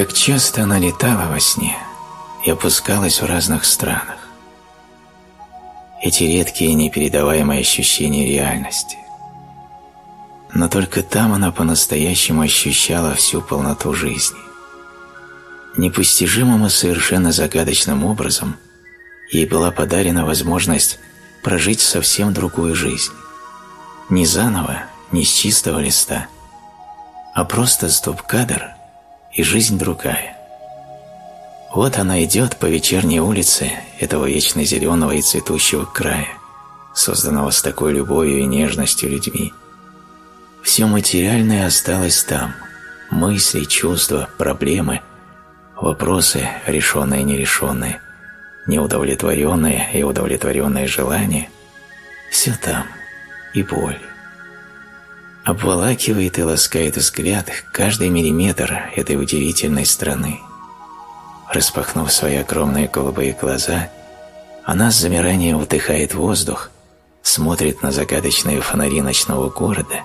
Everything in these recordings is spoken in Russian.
Как часто она летала во сне и опускалась в разных странах. Эти редкие непередаваемые ощущения реальности. Но только там она по-настоящему ощущала всю полноту жизни. Непостижимым и совершенно загадочным образом ей была подарена возможность прожить совсем другую жизнь. Не заново, не с чистого листа, а просто стоп-кадр и жизнь другая. Вот она идет по вечерней улице этого вечно зеленого и цветущего края, созданного с такой любовью и нежностью людьми. Все материальное осталось там – мысли, чувства, проблемы, вопросы, решенные и нерешенные, неудовлетворенные и удовлетворенные желания – все там, и боль. Обволакивает и ласкает взгляд каждый миллиметр этой удивительной страны. Распахнув свои огромные голубые глаза, она с замиранием вдыхает воздух, смотрит на загадочные фонари ночного города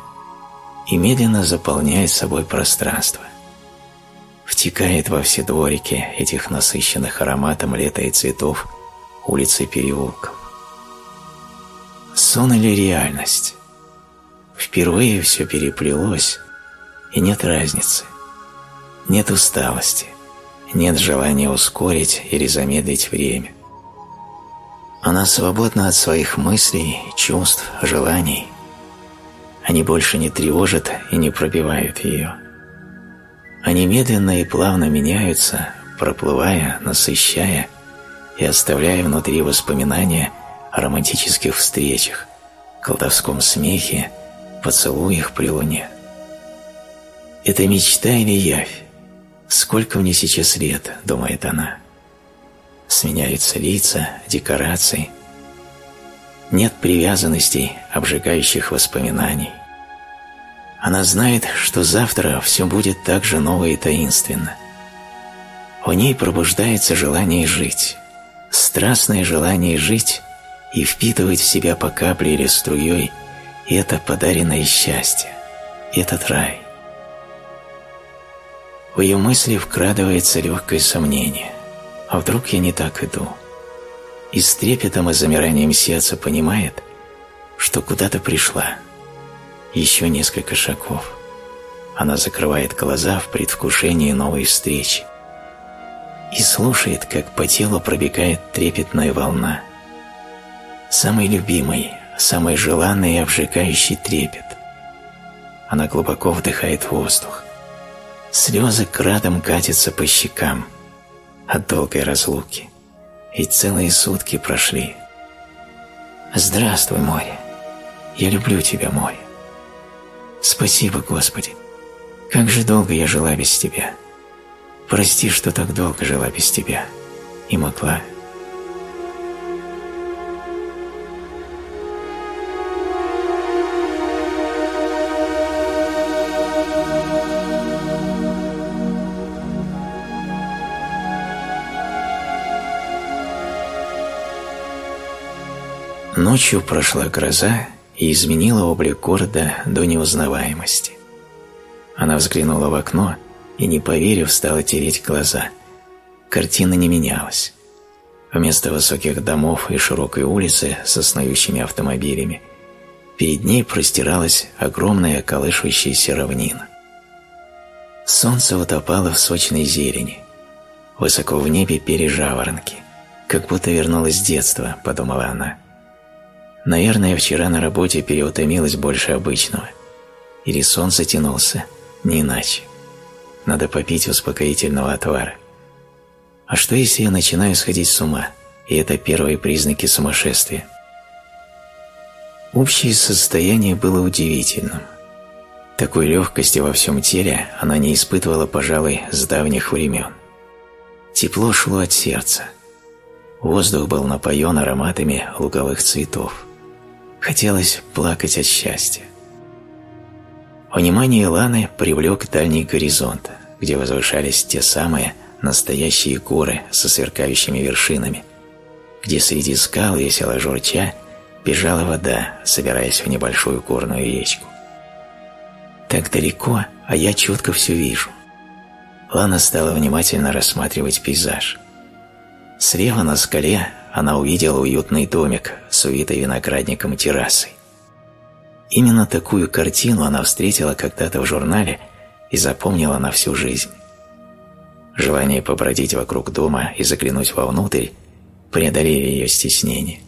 и медленно заполняет собой пространство. Втекает во все дворики этих насыщенных ароматом лета и цветов улиц и переулков. Сон или реальность? Впервые все переплелось, и нет разницы. Нет усталости, нет желания ускорить или замедлить время. Она свободна от своих мыслей, чувств, желаний. Они больше не тревожат и не пробивают ее. Они медленно и плавно меняются, проплывая, насыщая и оставляя внутри воспоминания о романтических встречах, колдовском смехе, поцелуях при луне. Это мечта или явь? Сколько мне сейчас лет, думает она. Сменяются лица, декорации. Нет привязанностей, обжигающих воспоминаний. Она знает, что завтра все будет так же ново и таинственно. В ней пробуждается желание жить, страстное желание жить и впитывать в себя по капле или струей это подаренное счастье, этот рай. В ее мысли вкрадывается легкое сомнение. А вдруг я не так иду? И с трепетом и замиранием сердца понимает, что куда-то пришла. Еще несколько шагов. Она закрывает глаза в предвкушении новой встречи и слушает, как по телу пробегает трепетная волна. Самый любимый, самый желанный и обжигающий трепет. Она глубоко вдыхает воздух. Слезы крадом катятся по щекам от долгой разлуки, ведь целые сутки прошли. Здравствуй, море. Я люблю тебя, море. Спасибо, Господи. Как же долго я жила без тебя. Прости, что так долго жила без тебя и могла Ночью прошла гроза и изменила облик города до неузнаваемости. Она взглянула в окно и, не поверив, стала тереть глаза. Картина не менялась. Вместо высоких домов и широкой улицы со снующими автомобилями перед ней простиралась огромная колышущаяся равнина. Солнце утопало в сочной зелени. Высоко в небе пели. «Как будто вернулась с детства», — подумала она. Наверное, вчера на работе переутомилась больше обычного. Или сон затянулся, не иначе. Надо попить успокоительного отвара. А что если я начинаю сходить с ума, и это первые признаки сумасшествия? Общее состояние было удивительным. Такой легкости во всем теле она не испытывала, пожалуй, с давних времен. Тепло шло от сердца. Воздух был напоен ароматами луговых цветов. Хотелось плакать от счастья. Внимание Ланы привлек дальний горизонт, где возвышались те самые настоящие горы со сверкающими вершинами, где среди скал, весело журча, бежала вода, собираясь в небольшую горную речку. Так далеко, а я четко все вижу. Лана стала внимательно рассматривать пейзаж. Слева на скале она увидела уютный домик с увитой виноградником террасой. Именно такую картину она встретила когда-то в журнале и запомнила на всю жизнь. Желание побродить вокруг дома и заглянуть вовнутрь преодолели ее стеснение.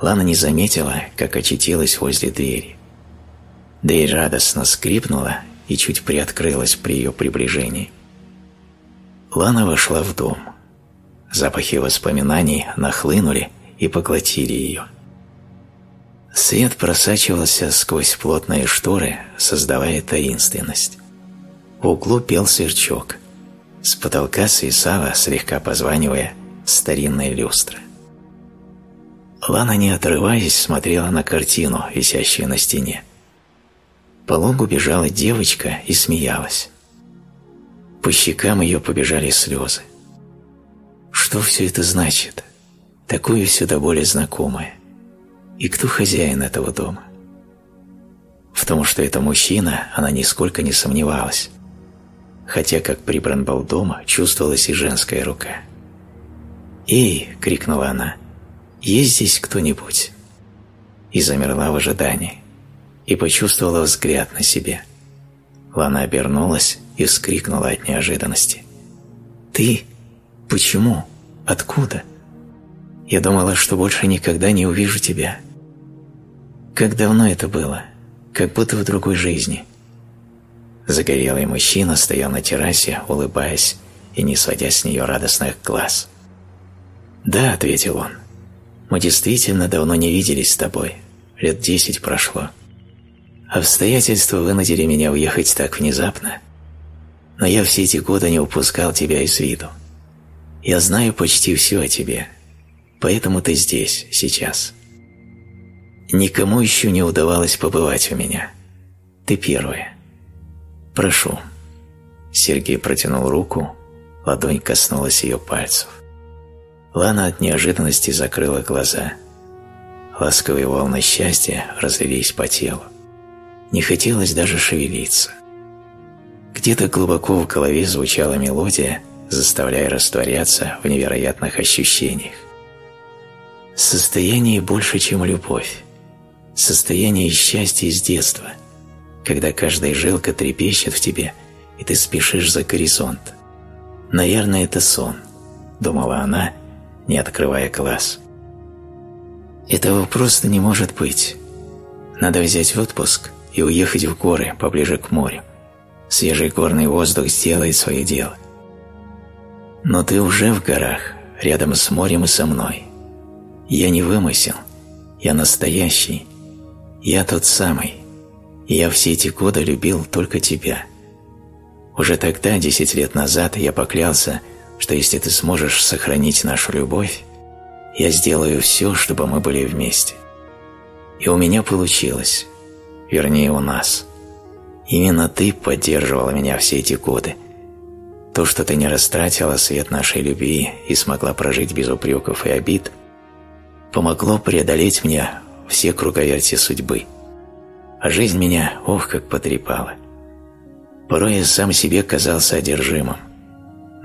Лана не заметила, как очутилась возле двери. Дверь радостно скрипнула и чуть приоткрылась при ее приближении. Лана вошла в дом. Запахи воспоминаний нахлынули и поглотили ее. Свет просачивался сквозь плотные шторы, создавая таинственность. В углу пел сверчок. С потолка свисала, слегка позванивая, старинная люстра. Лана, не отрываясь, смотрела на картину, висящую на стене. По лугу бежала девочка и смеялась. По щекам ее побежали слезы. Что все это значит? Такое все до боли знакомое. И кто хозяин этого дома? В том, что это мужчина, она нисколько не сомневалась. Хотя, как прибран был дома, чувствовалась и женская рука. «Эй!» — крикнула она. «Есть здесь кто-нибудь?» И замерла в ожидании. И почувствовала взгляд на себе. Лана обернулась и вскрикнула от неожиданности. «Ты? Почему? Откуда? Я думала, что больше никогда не увижу тебя. Как давно это было? Как будто в другой жизни». Загорелый мужчина стоял на террасе, улыбаясь и не сводя с нее радостных глаз. «Да», — ответил он, — «мы действительно давно не виделись с тобой. Лет десять прошло. Обстоятельства вынудили меня уехать так внезапно, но я все эти годы не упускал тебя из виду. Я знаю почти все о тебе, поэтому ты здесь, сейчас. Никому еще не удавалось побывать у меня. Ты первая. Прошу». Сергей протянул руку, ладонь коснулась ее пальцев. Лана от неожиданности закрыла глаза. Ласковые волны счастья разлились по телу. Не хотелось даже шевелиться. Где-то глубоко в голове звучала мелодия, заставляя растворяться в невероятных ощущениях. Состояние больше, чем любовь. Состояние счастья из детства, когда каждая жилка трепещет в тебе, и ты спешишь за горизонт. Наверное, это сон, думала она, не открывая глаз. Этого просто не может быть. Надо взять отпуск и уехать в горы, поближе к морю. Свежий горный воздух сделает свое дело. Но ты уже в горах, рядом с морем и со мной. Я не вымысел, я настоящий, я тот самый. И я все эти годы любил только тебя. Уже тогда, десять лет назад, я поклялся, что если ты сможешь сохранить нашу любовь, я сделаю все, чтобы мы были вместе. И у меня получилось, вернее у нас. Именно ты поддерживала меня все эти годы. То, что ты не растратила свет нашей любви и смогла прожить без упреков и обид, помогло преодолеть мне все круговерти судьбы. А жизнь меня, ох, как потрепала. Порой я сам себе казался одержимым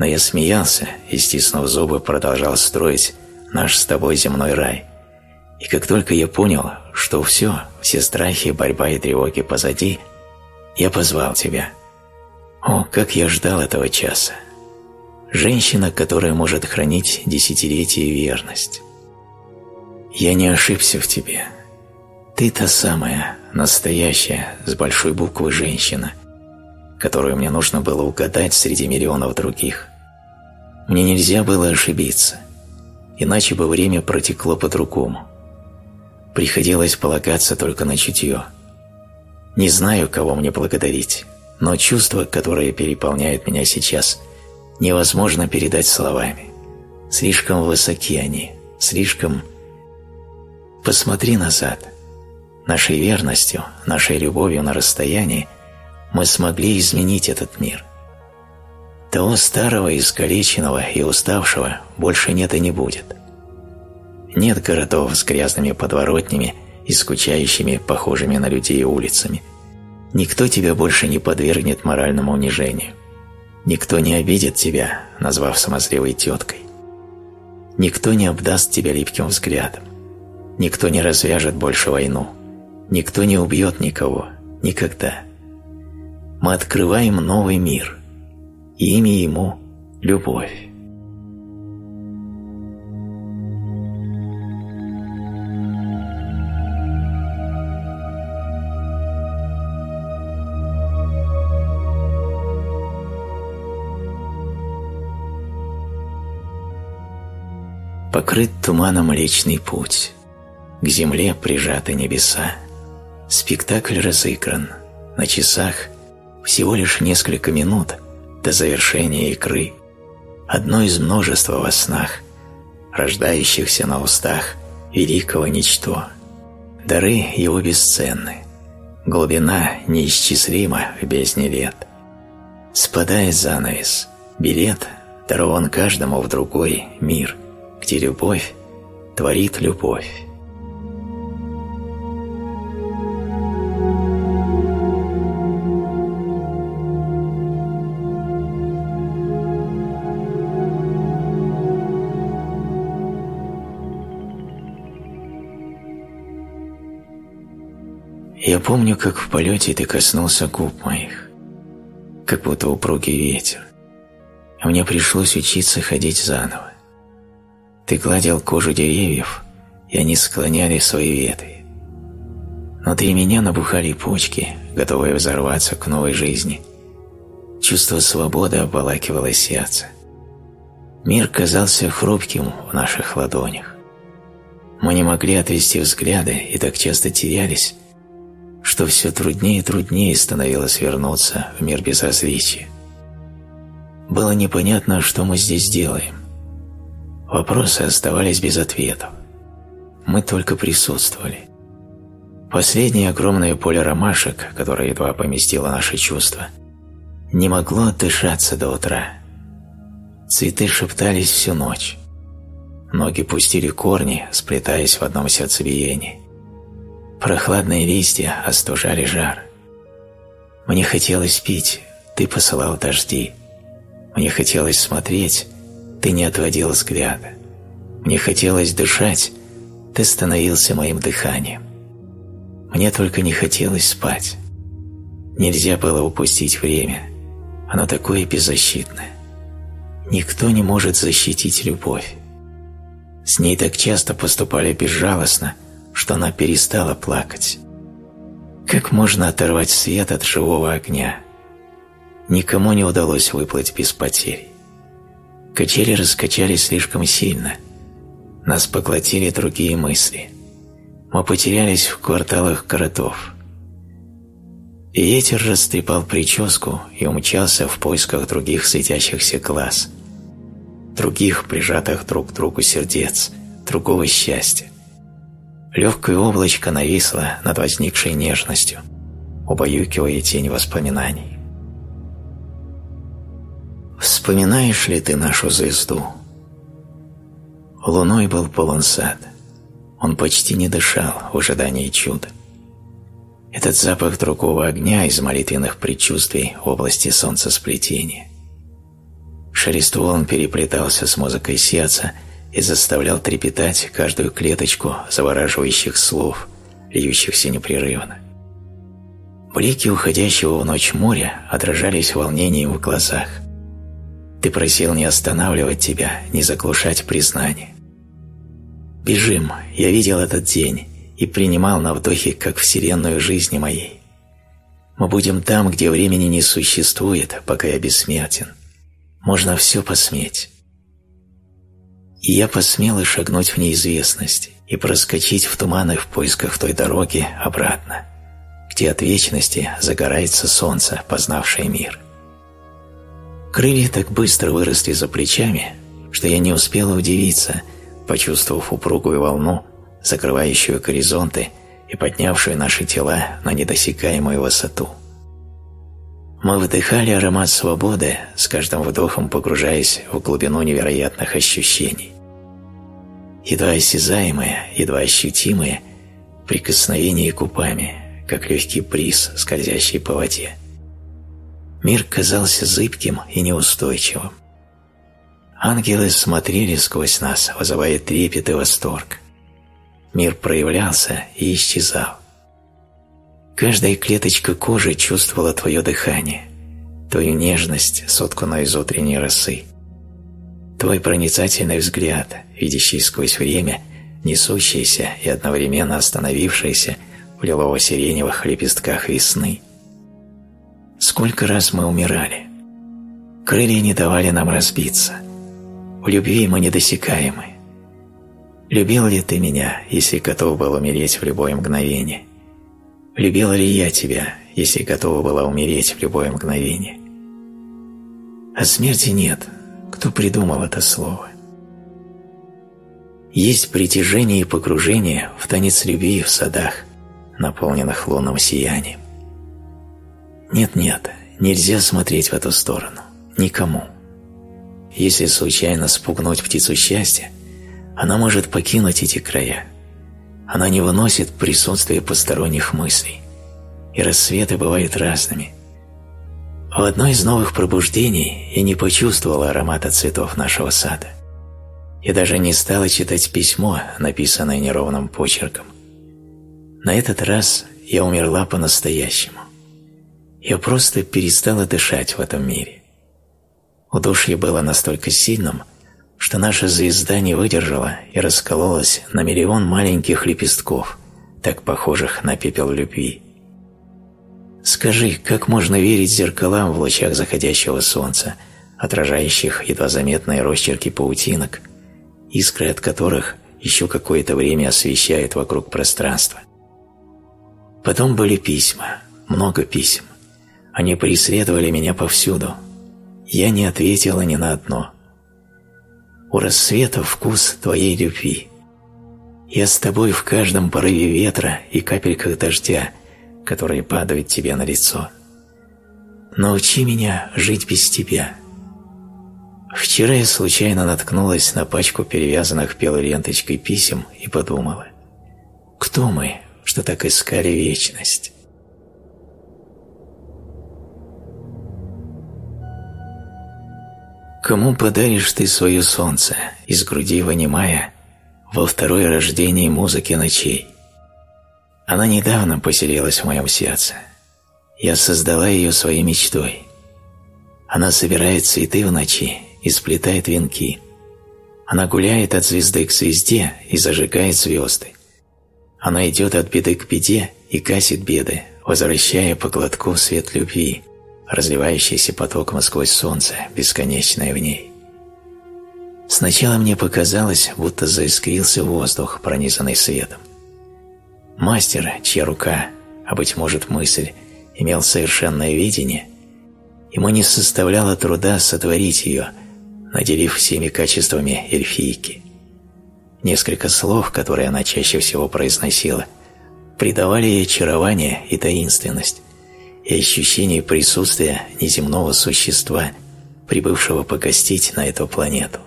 но я смеялся и, стиснув зубы, продолжал строить наш с тобой земной рай. И как только я понял, что все, все страхи, борьба и тревоги позади, я позвал тебя. О, как я ждал этого часа! Женщина, которая может хранить десятилетия верность. Я не ошибся в тебе. Ты та самая, настоящая, с большой буквы женщина, которую мне нужно было угадать среди миллионов других. Мне нельзя было ошибиться, иначе бы время протекло по-другому. Приходилось полагаться только на чутье. Не знаю, кого мне благодарить, но чувства, которые переполняют меня сейчас, невозможно передать словами. Слишком высоки они, слишком... Посмотри назад. Нашей верностью, нашей любовью на расстоянии мы смогли изменить этот мир. Того старого, искалеченного и уставшего больше нет и не будет. Нет городов с грязными подворотнями и скучающими, похожими на людей улицами. Никто тебя больше не подвергнет моральному унижению. Никто не обидит тебя, назвав самозрелой теткой. Никто не обдаст тебя липким взглядом. Никто не развяжет больше войну. Никто не убьет никого. Никогда. Мы открываем новый мир. И имя ему – любовь. Покрыт туманом Млечный Путь, к земле прижаты небеса. Спектакль разыгран, на часах всего лишь несколько минут до завершения игры, одно из множества во снах, рождающихся на устах великого ничто. Дары его бесценны, глубина неисчислима в бездне лет. Спадает занавес, билет дарован каждому в другой мир – где любовь творит любовь. Я помню, как в полете ты коснулся губ моих, как будто упругий ветер. Мне пришлось учиться ходить заново. Ты гладил кожу деревьев, и они склоняли свои ветви. Внутри меня набухали почки, готовые взорваться к новой жизни. Чувство свободы обволакивало сердце. Мир казался хрупким в наших ладонях. Мы не могли отвести взгляды и так часто терялись, что все труднее и труднее становилось вернуться в мир безразличия. Было непонятно, что мы здесь делаем. Вопросы оставались без ответов. Мы только присутствовали. Последнее огромное поле ромашек, которое едва поместило наши чувства, не могло отдышаться до утра. Цветы шептались всю ночь. Ноги пустили корни, сплетаясь в одном сердцебиении. Прохладные листья остужали жар. Мне хотелось пить, ты посылал дожди. Мне хотелось смотреть, ты не отводил взгляда. Мне хотелось дышать, ты становился моим дыханием. Мне только не хотелось спать. Нельзя было упустить время. Оно такое беззащитное. Никто не может защитить любовь. С ней так часто поступали безжалостно, что она перестала плакать. Как можно оторвать свет от живого огня? Никому не удалось выплыть без потерь. Качели раскачались слишком сильно. Нас поглотили другие мысли. Мы потерялись в кварталах городов. Ветер растрепал прическу и умчался в поисках других светящихся глаз, других прижатых друг к другу сердец, другого счастья. Легкое облачко нависло над возникшей нежностью, убаюкивая тень воспоминаний. Вспоминаешь ли ты нашу звезду? Луной был полон сад. Он почти не дышал в ожидании чуда. Этот запах другого огня из молитвенных предчувствий в области солнцесплетения. Шелест волн переплетался с музыкой сердца и заставлял трепетать каждую клеточку завораживающих слов, льющихся непрерывно. Блики уходящего в ночь моря отражались волнением в глазах. Ты просил не останавливать тебя, не заглушать признание. Бежим, я видел этот день и принимал на вдохе как вселенную жизни моей. Мы будем там, где времени не существует, пока я бессмертен. Можно все посметь. И я посмел шагнуть в неизвестность и проскочить в туманы в поисках той дороги обратно, где от вечности загорается солнце, познавшее мир. Крылья так быстро выросли за плечами, что я не успела удивиться, почувствовав упругую волну, закрывающую горизонты и поднявшую наши тела на недосягаемую высоту. Мы вдыхали аромат свободы, с каждым вдохом погружаясь в глубину невероятных ощущений. Едва осязаемые, едва ощутимые прикосновения губами, как легкий бриз, скользящий по воде. Мир казался зыбким и неустойчивым. Ангелы смотрели сквозь нас, вызывая трепет и восторг. Мир проявлялся и исчезал. Каждая клеточка кожи чувствовала твое дыхание, твою нежность, сотканную из утренней росы, твой проницательный взгляд, видящий сквозь время, несущийся и одновременно остановившийся в лилово-сиреневых лепестках весны. Сколько раз мы умирали. Крылья не давали нам разбиться. В любви мы недосекаемы. Любил ли ты меня, если готов был умереть в любое мгновение? Любила ли я тебя, если готова была умереть в любое мгновение? А смерти нет. Кто придумал это слово? Есть притяжение и погружение в танец любви в садах, наполненных лунным сиянием. Нет-нет, нельзя смотреть в эту сторону. Никому. Если случайно спугнуть птицу счастья, она может покинуть эти края. Она не выносит присутствие посторонних мыслей. И рассветы бывают разными. В одно из новых пробуждений я не почувствовала аромата цветов нашего сада. Я даже не стала читать письмо, написанное неровным почерком. На этот раз я умерла по-настоящему. Я просто перестала дышать в этом мире. Удушье было настолько сильным, что наша звезда не выдержала и раскололась на миллион маленьких лепестков, так похожих на пепел любви. Скажи, как можно верить зеркалам в лучах заходящего солнца, отражающих едва заметные росчерки паутинок, искры от которых еще какое-то время освещают вокруг пространства? Потом были письма, много писем. Они преследовали меня повсюду. Я не ответила ни на одно – у рассвета вкус твоей любви. Я с тобой в каждом порыве ветра и капельках дождя, которые падают тебе на лицо. Научи меня жить без тебя. Вчера я случайно наткнулась на пачку перевязанных белой ленточкой писем и подумала, кто мы, что так искали вечность? Кому подаришь ты свое солнце, из груди вынимая, во второе рождение музыки ночей? Она недавно поселилась в моем сердце. Я создала ее своей мечтой. Она собирает цветы в ночи и сплетает венки. Она гуляет от звезды к звезде и зажигает звезды. Она идет от беды к беде и гасит беды, возвращая по глотку свет любви разливающийся потоком сквозь солнце, бесконечное в ней. Сначала мне показалось, будто заискрился воздух, пронизанный светом. Мастер, чья рука, а быть может мысль, имел совершенное видение, ему не составляло труда сотворить ее, наделив всеми качествами эльфийки. Несколько слов, которые она чаще всего произносила, придавали ей очарование и таинственность, и ощущение присутствия неземного существа, прибывшего погостить на эту планету.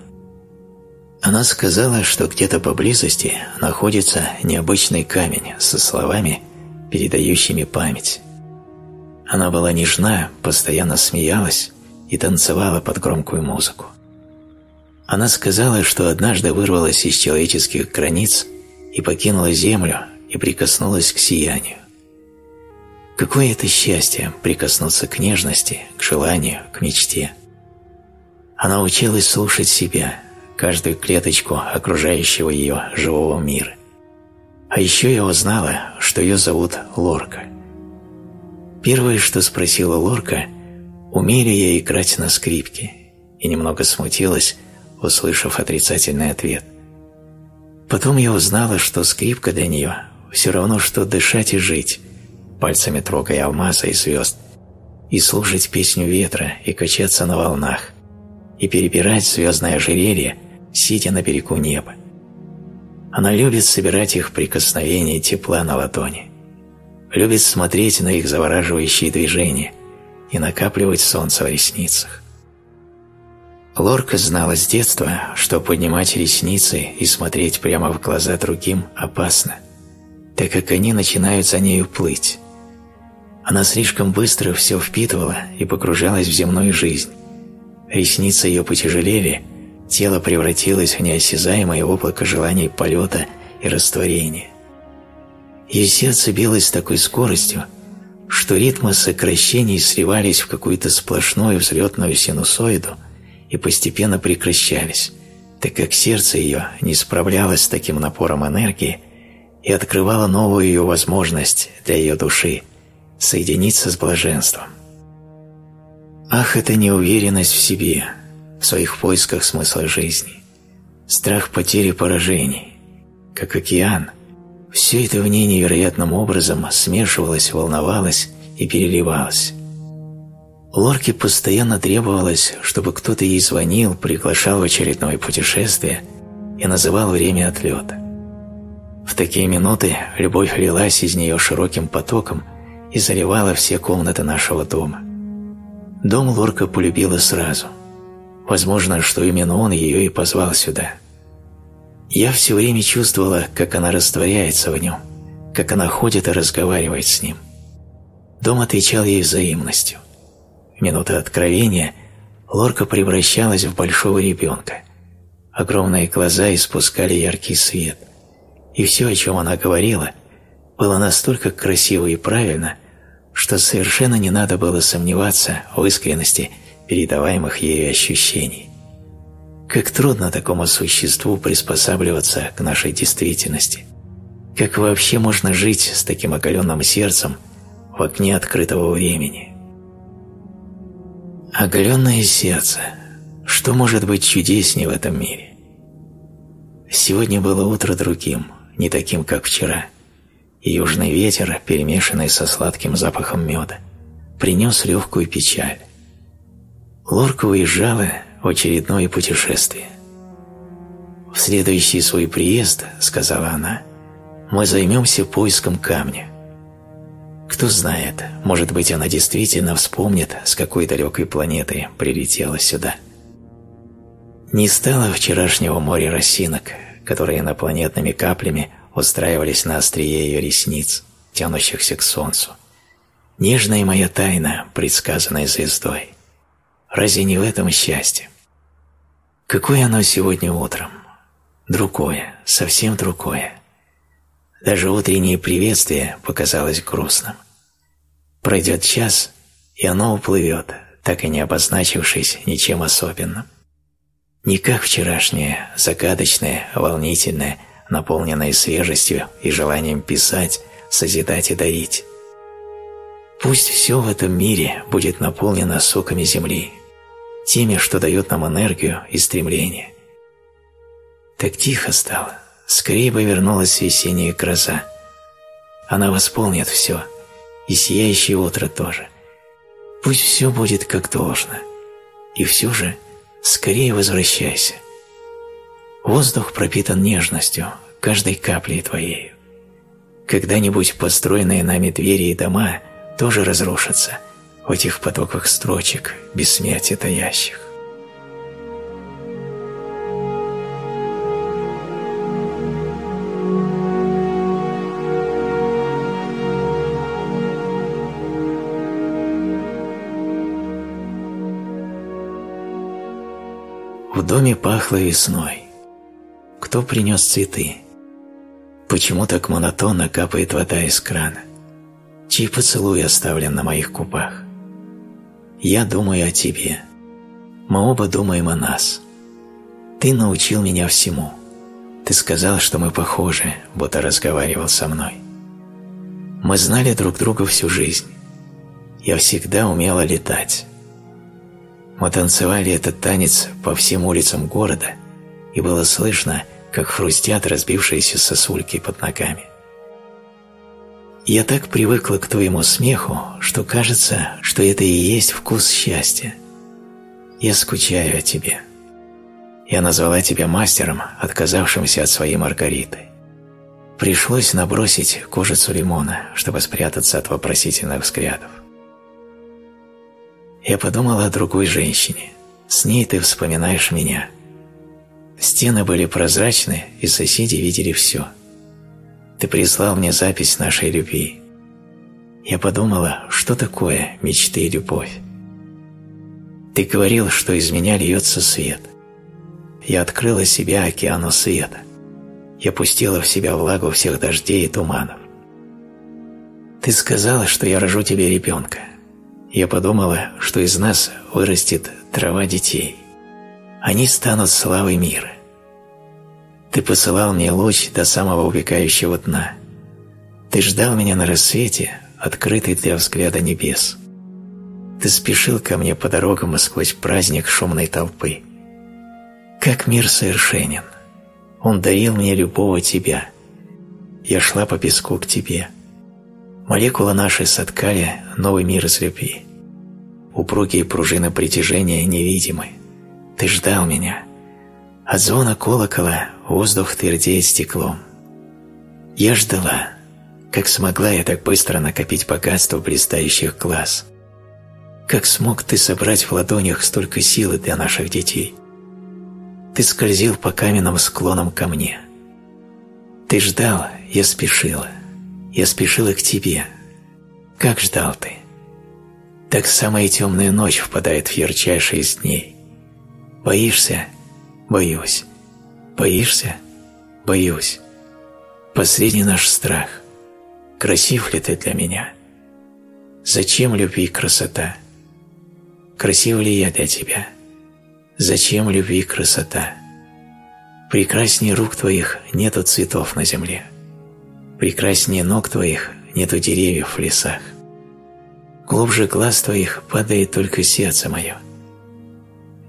Она сказала, что где-то поблизости находится необычный камень со словами, передающими память. Она была нежна, постоянно смеялась и танцевала под громкую музыку. Она сказала, что однажды вырвалась из человеческих границ и покинула Землю и прикоснулась к сиянию. Какое это счастье прикоснуться к нежности, к желанию, к мечте. Она училась слушать себя, каждую клеточку окружающего ее живого мира. А еще я узнала, что ее зовут Лорка. Первое, что спросила Лорка, умею ли я играть на скрипке, и немного смутилась, услышав отрицательный ответ. Потом я узнала, что скрипка для нее все равно, что дышать и жить – пальцами трогая алмазы и звезд, и слушать песню ветра и качаться на волнах, и перебирать звездное ожерелье, сидя на берегу неба. Она любит собирать их прикосновения тепла на ладони, любит смотреть на их завораживающие движения и накапливать солнце в ресницах. Лорка знала с детства, что поднимать ресницы и смотреть прямо в глаза другим опасно, так как они начинают за нею плыть, Она слишком быстро все впитывала и погружалась в земную жизнь. Ресницы ее потяжелели, тело превратилось в неосязаемое облако желаний полета и растворения. Ее сердце билось с такой скоростью, что ритмы сокращений сливались в какую-то сплошную взлетную синусоиду и постепенно прекращались, так как сердце ее не справлялось с таким напором энергии и открывало новую ее возможность для ее души соединиться с блаженством. Ах, это неуверенность в себе, в своих поисках смысла жизни, страх потери поражений, как океан – все это в ней невероятным образом смешивалось, волновалось и переливалось. Лорке постоянно требовалось, чтобы кто-то ей звонил, приглашал в очередное путешествие и называл время отлета. В такие минуты любовь лилась из нее широким потоком и заливала все комнаты нашего дома. Дом Лорка полюбила сразу. Возможно, что именно он ее и позвал сюда – я все время чувствовала, как она растворяется в нем, как она ходит и разговаривает с ним. Дом отвечал ей взаимностью. В минуты откровения Лорка превращалась в большого ребенка. Огромные глаза испускали яркий свет. И все, о чем она говорила, было настолько красиво и правильно, что совершенно не надо было сомневаться в искренности передаваемых ею ощущений. Как трудно такому существу приспосабливаться к нашей действительности. Как вообще можно жить с таким оголенным сердцем в окне открытого времени? Оголенное сердце. Что может быть чудеснее в этом мире? Сегодня было утро другим, не таким, как вчера. И южный ветер, перемешанный со сладким запахом меда, принес легкую печаль. Лорка уезжала, в очередное путешествие. «В следующий свой приезд, — сказала она, — мы займемся поиском камня. Кто знает, может быть, она действительно вспомнит, с какой далекой планеты прилетела сюда. Не стало вчерашнего моря росинок, которые инопланетными каплями устраивались на острие ее ресниц, тянущихся к солнцу. Нежная моя тайна, предсказанная звездой. Разве не в этом счастье? Какое оно сегодня утром? Другое, совсем другое. Даже утреннее приветствие показалось грустным. Пройдет час, и оно уплывет, так и не обозначившись ничем особенным. Не как вчерашнее, загадочное, волнительное, наполненное свежестью и желанием писать, созидать и дарить. Пусть все в этом мире будет наполнено соками земли, теми, что дают нам энергию и стремление. Так тихо стало, скорее бы вернулась весенняя гроза. Она восполнит все, и сияющее утро тоже. Пусть все будет как должно, и все же скорее возвращайся. Воздух пропитан нежностью, каждой каплей твоей. Когда-нибудь построенные нами двери и дома тоже разрушатся – в этих потоках строчек бессмертия таящих. В доме пахло весной. Кто принес цветы? Почему так монотонно капает вода из крана? Чей поцелуй оставлен на моих губах? Я думаю о тебе. Мы оба думаем о нас. Ты научил меня всему. Ты сказал, что мы похожи, будто разговаривал со мной. Мы знали друг друга всю жизнь. Я всегда умела летать. Мы танцевали этот танец по всем улицам города, и было слышно, как хрустят разбившиеся сосульки под ногами. Я так привыкла к твоему смеху, что кажется, что это и есть вкус счастья. Я скучаю о тебе. Я назвала тебя мастером, отказавшимся от своей Маргариты. Пришлось набросить кожицу лимона, чтобы спрятаться от вопросительных взглядов. Я подумала о другой женщине. С ней ты вспоминаешь меня. Стены были прозрачны, и соседи видели все – ты прислал мне запись нашей любви. я подумала, что такое мечты и любовь. Ты говорил, что из меня льется свет. Я открыла себя океану света. Я пустила в себя влагу всех дождей и туманов. Ты сказала, что я рожу тебе ребенка. Я подумала, что из нас вырастет трава детей. Они станут славой мира. Ты посылал мне луч до самого убегающего дна. Ты ждал меня на рассвете, открытый для взгляда небес. Ты спешил ко мне по дорогам и сквозь праздник шумной толпы. Как мир совершенен. Он дарил мне любого тебя. Я шла по песку к тебе. Молекулы наши соткали новый мир из любви. Упругие пружины притяжения невидимы. Ты ждал меня. От звона колокола воздух твердеет стеклом. Я ждала. Как смогла я так быстро накопить богатство блистающих глаз? Как смог ты собрать в ладонях столько силы для наших детей? Ты скользил по каменным склонам ко мне. Ты ждал, я спешила. Я спешила к тебе. Как ждал ты? Так самая темная ночь впадает в ярчайшие из дней. Боишься? Боюсь. Боишься? Боюсь. Последний наш страх. Красив ли ты для меня? Зачем любви красота? Красив ли я для тебя? Зачем любви красота? Прекраснее рук твоих нету цветов на земле. Прекраснее ног твоих нету деревьев в лесах. Глубже глаз твоих падает только сердце мое.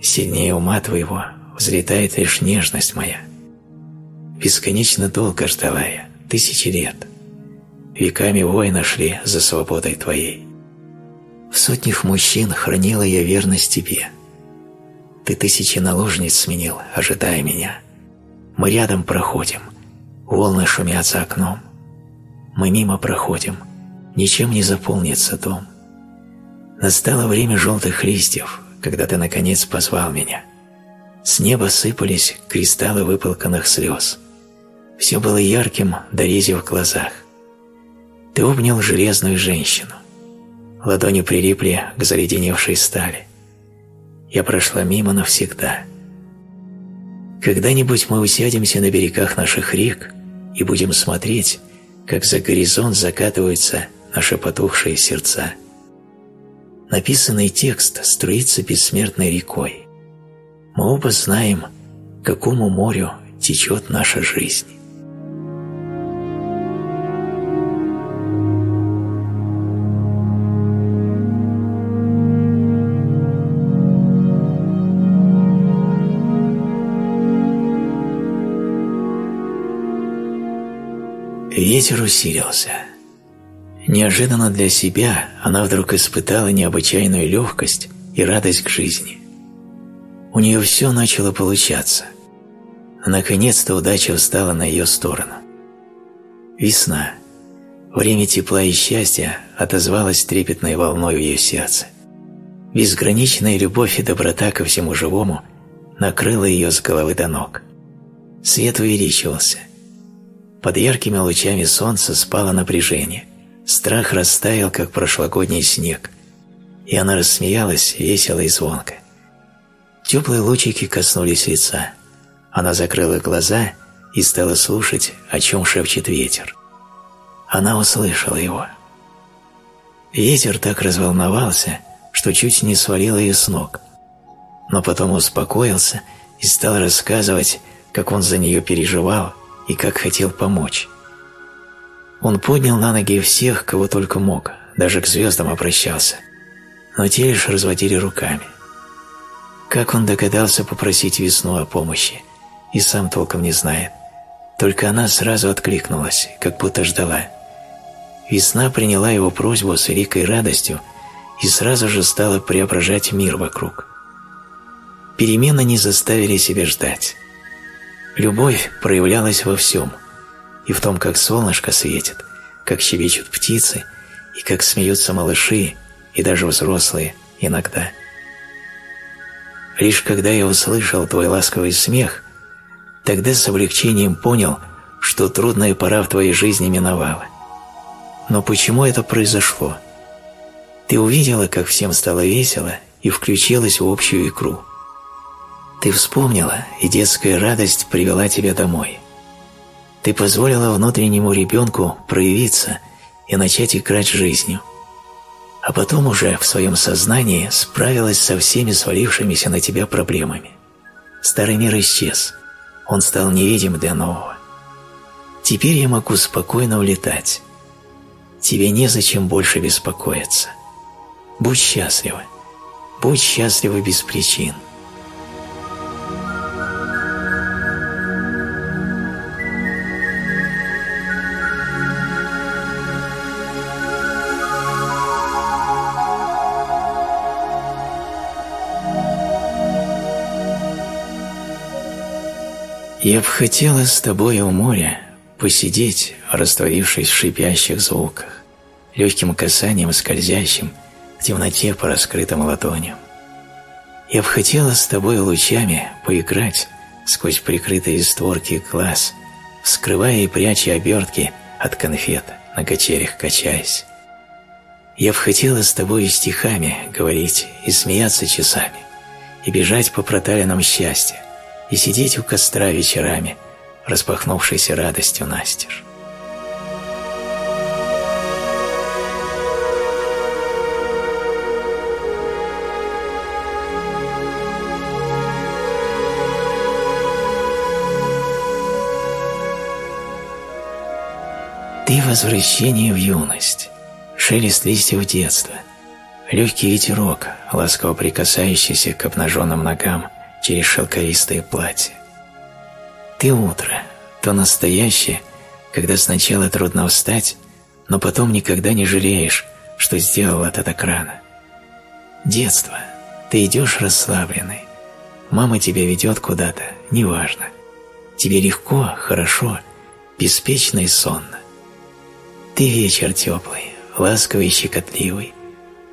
Сильнее ума твоего взлетает лишь нежность моя. Бесконечно долго ждала я, тысячи лет. Веками воины шли за свободой твоей. В сотнях мужчин хранила я верность тебе. Ты тысячи наложниц сменил, ожидая меня. Мы рядом проходим, волны шумят за окном. Мы мимо проходим, ничем не заполнится дом. Настало время желтых листьев, когда ты наконец позвал меня. С неба сыпались кристаллы выплаканных слез. Все было ярким до рези в глазах. Ты обнял железную женщину. Ладони прилипли к заледеневшей стали. Я прошла мимо навсегда. Когда-нибудь мы усядемся на берегах наших рек и будем смотреть, как за горизонт закатываются наши потухшие сердца. Написанный текст струится бессмертной рекой. Мы оба знаем, какому морю течет наша жизнь. Ветер усилился. Неожиданно для себя она вдруг испытала необычайную легкость и радость к жизни. У нее все начало получаться. Наконец-то удача встала на ее сторону. Весна. Время тепла и счастья отозвалось трепетной волной в ее сердце. Безграничная любовь и доброта ко всему живому накрыла ее с головы до ног. Свет увеличивался – под яркими лучами солнца спало напряжение. Страх растаял, как прошлогодний снег. И она рассмеялась весело и звонко. Теплые лучики коснулись лица. Она закрыла глаза и стала слушать, о чем шепчет ветер. Она услышала его. Ветер так разволновался, что чуть не свалил ее с ног. Но потом успокоился и стал рассказывать, как он за нее переживал и как хотел помочь. Он поднял на ноги всех, кого только мог, даже к звездам обращался, но те лишь разводили руками. Как он догадался попросить весну о помощи, и сам толком не знает. Только она сразу откликнулась, как будто ждала. Весна приняла его просьбу с великой радостью и сразу же стала преображать мир вокруг. Перемены не заставили себя ждать. Любовь проявлялась во всем, и в том, как солнышко светит, как щебечут птицы, и как смеются малыши, и даже взрослые иногда. Лишь когда я услышал твой ласковый смех, тогда с облегчением понял, что трудная пора в твоей жизни миновала. Но почему это произошло? Ты увидела, как всем стало весело, и включилась в общую икру. Ты вспомнила, и детская радость привела тебя домой. Ты позволила внутреннему ребенку проявиться и начать играть жизнью. А потом уже в своем сознании справилась со всеми свалившимися на тебя проблемами. Старый мир исчез, он стал невидим для нового. Теперь я могу спокойно улетать. Тебе незачем больше беспокоиться. Будь счастлива. Будь счастлива без причин. Я б хотела с тобой у моря посидеть, растворившись в шипящих звуках, легким касанием скользящим в темноте по раскрытым ладоням. Я б хотела с тобой лучами поиграть сквозь прикрытые створки глаз, скрывая и пряча обертки от конфет, на качелях качаясь. Я б хотела с тобой стихами говорить и смеяться часами, и бежать по проталинам счастья, и сидеть у костра вечерами, распахнувшейся радостью настежь. Ты – возвращение в юность, шелест листьев детства, легкий ветерок, ласково прикасающийся к обнаженным ногам через шелковистое платье. Ты утро, то настоящее, когда сначала трудно встать, но потом никогда не жалеешь, что сделал это так. Детство. Ты идешь расслабленный. Мама тебя ведет куда-то, неважно. Тебе легко, хорошо, беспечно и сонно. Ты вечер теплый, ласковый и щекотливый,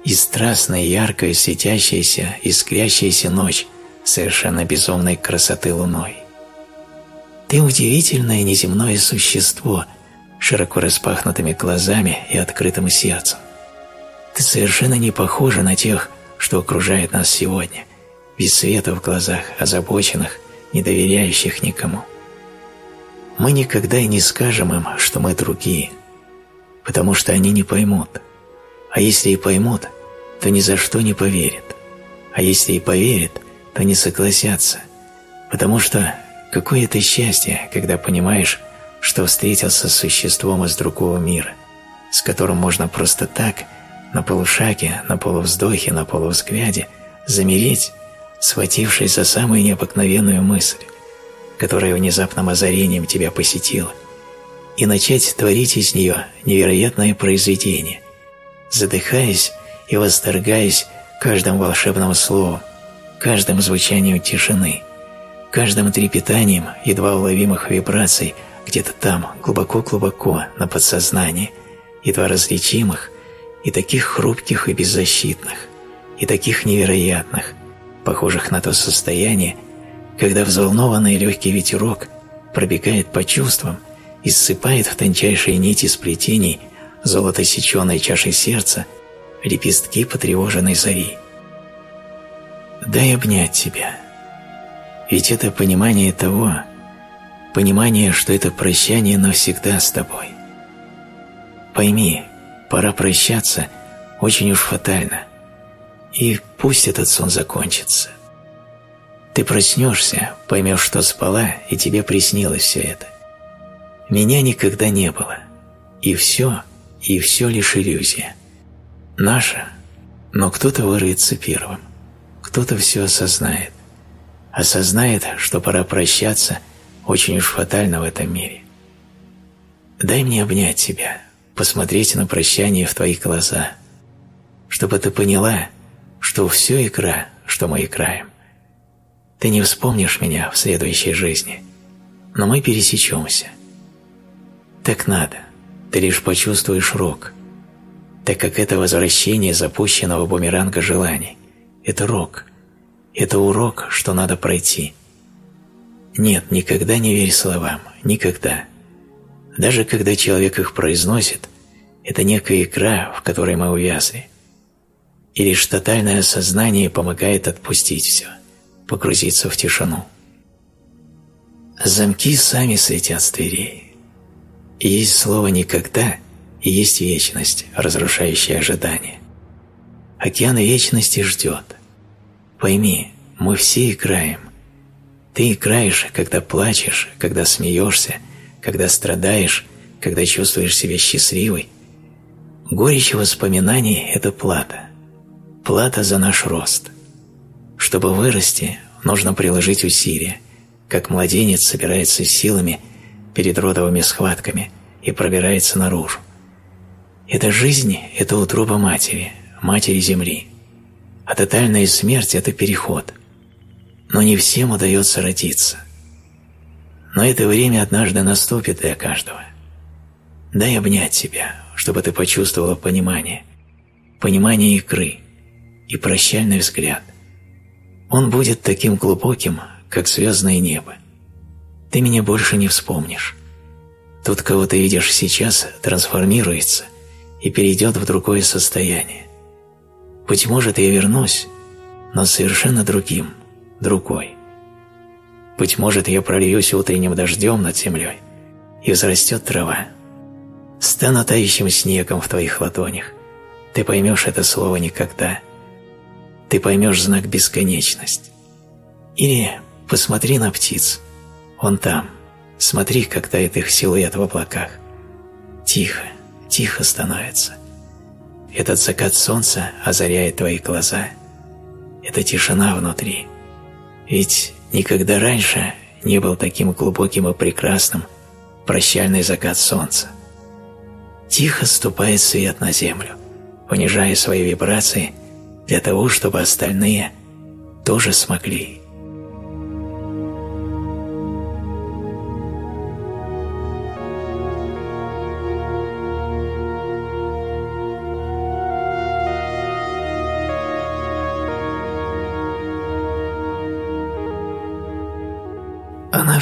и страстная, яркая, светящаяся, искрящаяся ночь совершенно безумной красоты луной. Ты удивительное неземное существо, широко распахнутыми глазами и открытым сердцем. Ты совершенно не похожа на тех, что окружает нас сегодня, без света в глазах, озабоченных, не доверяющих никому. Мы никогда и не скажем им, что мы другие, потому что они не поймут. А если и поймут, то ни за что не поверят. А если и поверят – то не согласятся, потому что какое это счастье, когда понимаешь, что встретился с существом из другого мира, с которым можно просто так, на полушаге, на полувздохе, на полувзгляде, замереть, схватившись за самую необыкновенную мысль, которая внезапным озарением тебя посетила, и начать творить из нее невероятное произведение, задыхаясь и восторгаясь каждым волшебным словом, каждым звучанием тишины, каждым трепетанием едва уловимых вибраций где-то там, глубоко-глубоко, на подсознании, едва различимых и таких хрупких и беззащитных, и таких невероятных, похожих на то состояние, когда взволнованный легкий ветерок пробегает по чувствам и ссыпает в тончайшие нити сплетений золото сеченой чаши сердца лепестки потревоженной зари дай обнять тебя. Ведь это понимание того, понимание, что это прощание навсегда с тобой. Пойми, пора прощаться очень уж фатально, и пусть этот сон закончится. Ты проснешься, поймешь, что спала, и тебе приснилось все это. Меня никогда не было, и все, и все лишь иллюзия. Наша, но кто-то вырвется первым кто-то все осознает. Осознает, что пора прощаться очень уж фатально в этом мире. Дай мне обнять тебя, посмотреть на прощание в твои глаза, чтобы ты поняла, что все игра, что мы играем. Ты не вспомнишь меня в следующей жизни, но мы пересечемся. Так надо, ты лишь почувствуешь рок, так как это возвращение запущенного бумеранга желаний. Это рок. Это урок, что надо пройти. Нет, никогда не верь словам. Никогда. Даже когда человек их произносит, – это некая икра, в которой мы увязли. И лишь тотальное сознание помогает отпустить все, погрузиться в тишину. Замки сами светят с дверей. есть слово «никогда» и есть вечность, разрушающая ожидания. Океан вечности ждет. Пойми, мы все играем. Ты играешь, когда плачешь, когда смеешься, когда страдаешь, когда чувствуешь себя счастливой. Горечь воспоминаний – это плата. Плата за наш рост. Чтобы вырасти, нужно приложить усилия, как младенец собирается силами перед родовыми схватками и пробирается наружу. Эта жизнь – это утроба матери, матери Земли. А тотальная смерть – это переход. Но не всем удается родиться. Но это время однажды наступит для каждого. Дай обнять тебя, чтобы ты почувствовала понимание. Понимание икры и прощальный взгляд. Он будет таким глубоким, как звездное небо. Ты меня больше не вспомнишь. Тот, кого ты видишь сейчас, трансформируется и перейдет в другое состояние. Быть может, я вернусь, но совершенно другим, другой. Быть может, я прольюсь утренним дождем над землей, и взрастет трава. Стану тающим снегом в твоих ладонях. Ты поймешь это слово никогда. Ты поймешь знак бесконечность. Или посмотри на птиц. Он там. Смотри, как тает их силуэт в облаках. Тихо, тихо становится. Этот закат солнца озаряет твои глаза. Это тишина внутри. Ведь никогда раньше не был таким глубоким и прекрасным прощальный закат солнца. Тихо ступает свет на землю, понижая свои вибрации для того, чтобы остальные тоже смогли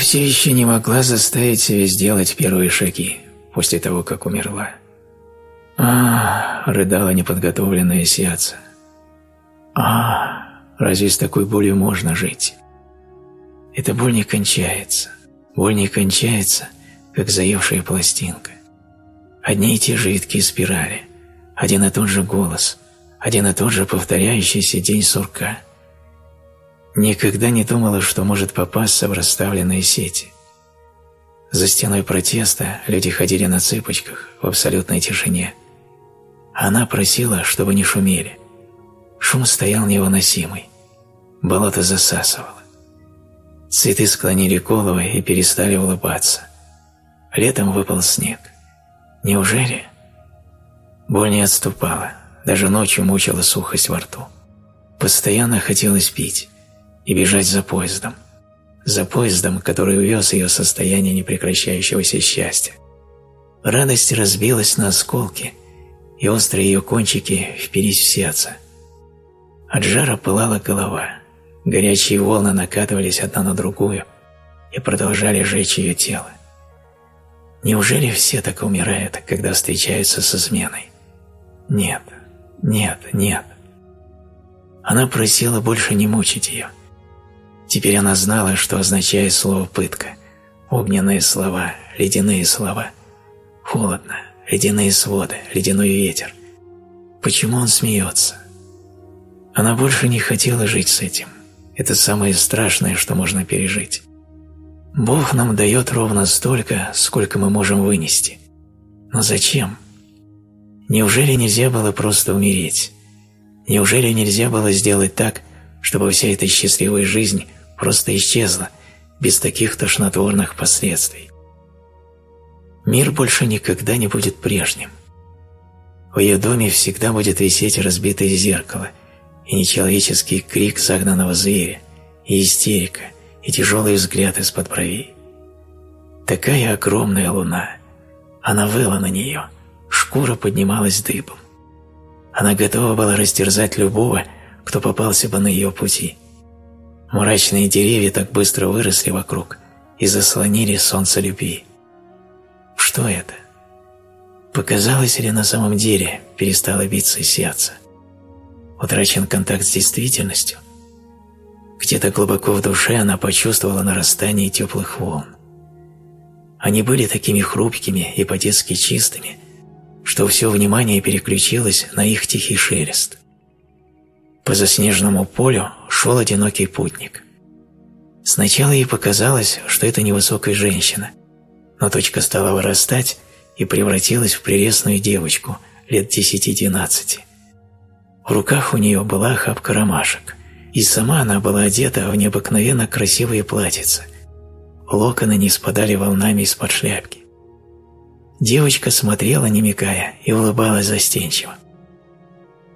все еще не могла заставить себя сделать первые шаги после того, как умерла. А, рыдало неподготовленное сердце. А, разве с такой болью можно жить? Эта боль не кончается. Боль не кончается, как заевшая пластинка. Одни и те же витки спирали, один и тот же голос, один и тот же повторяющийся день сурка – Никогда не думала, что может попасться в расставленные сети. За стеной протеста люди ходили на цыпочках в абсолютной тишине. Она просила, чтобы не шумели. Шум стоял невыносимый. Болото засасывало. Цветы склонили головы и перестали улыбаться. Летом выпал снег. Неужели? Боль не отступала, даже ночью мучила сухость во рту. Постоянно хотелось пить и бежать за поездом. За поездом, который увез ее состояние непрекращающегося счастья. Радость разбилась на осколки, и острые ее кончики впились в сердце. От жара пылала голова, горячие волны накатывались одна на другую и продолжали жечь ее тело. Неужели все так умирают, когда встречаются с изменой? Нет, нет, нет. Она просила больше не мучить ее. Теперь она знала, что означает слово «пытка». Огненные слова, ледяные слова. Холодно, ледяные своды, ледяной ветер. Почему он смеется? Она больше не хотела жить с этим. Это самое страшное, что можно пережить. Бог нам дает ровно столько, сколько мы можем вынести. Но зачем? Неужели нельзя было просто умереть? Неужели нельзя было сделать так, чтобы вся эта счастливая жизнь просто исчезла, без таких тошнотворных последствий. Мир больше никогда не будет прежним. В ее доме всегда будет висеть разбитое зеркало и нечеловеческий крик загнанного зверя, и истерика, и тяжелый взгляд из-под бровей. Такая огромная луна. Она выла на нее, шкура поднималась дыбом. Она готова была растерзать любого, кто попался бы на ее пути – Мрачные деревья так быстро выросли вокруг и заслонили солнце любви. Что это? Показалось ли на самом деле перестало биться сердце? Утрачен контакт с действительностью? Где-то глубоко в душе она почувствовала нарастание теплых волн. Они были такими хрупкими и по-детски чистыми, что все внимание переключилось на их тихий шелест. По заснеженному полю шел одинокий путник. Сначала ей показалось, что это невысокая женщина, но точка стала вырастать и превратилась в прелестную девочку лет десяти-двенадцати. В руках у нее была охапка ромашек, и сама она была одета в необыкновенно красивые платьица. Локоны не спадали волнами из-под шляпки. Девочка смотрела, не мигая, и улыбалась застенчиво.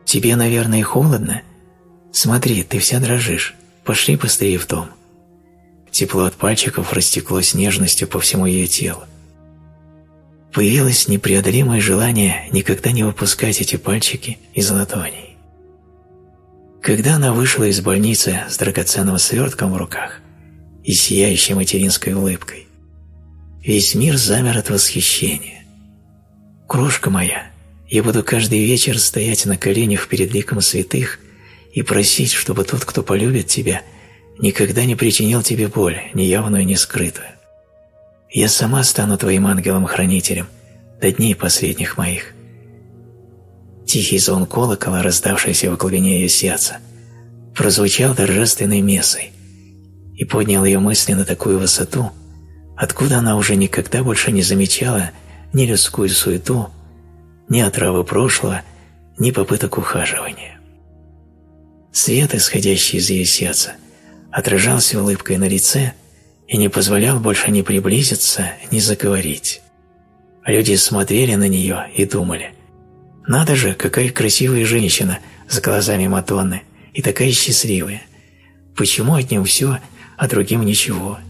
«Тебе, наверное, холодно? Смотри, ты вся дрожишь. Пошли быстрее в дом». Тепло от пальчиков растеклось нежностью по всему ее телу. Появилось непреодолимое желание никогда не выпускать эти пальчики из ладоней. Когда она вышла из больницы с драгоценным свертком в руках и сияющей материнской улыбкой, весь мир замер от восхищения. «Крошка моя, я буду каждый вечер стоять на коленях перед ликом святых и просить, чтобы тот, кто полюбит тебя, никогда не причинил тебе боль, ни явную, ни скрытую. Я сама стану твоим ангелом-хранителем до дней последних моих». Тихий звон колокола, раздавшийся в глубине ее сердца, прозвучал торжественной мессой и поднял ее мысли на такую высоту, откуда она уже никогда больше не замечала ни людскую суету, ни отравы прошлого, ни попыток ухаживания. Свет, исходящий из ее сердца, отражался улыбкой на лице и не позволял больше ни приблизиться, ни заговорить. Люди смотрели на нее и думали, «Надо же, какая красивая женщина с глазами Мадонны и такая счастливая. Почему от нее все, а другим ничего?»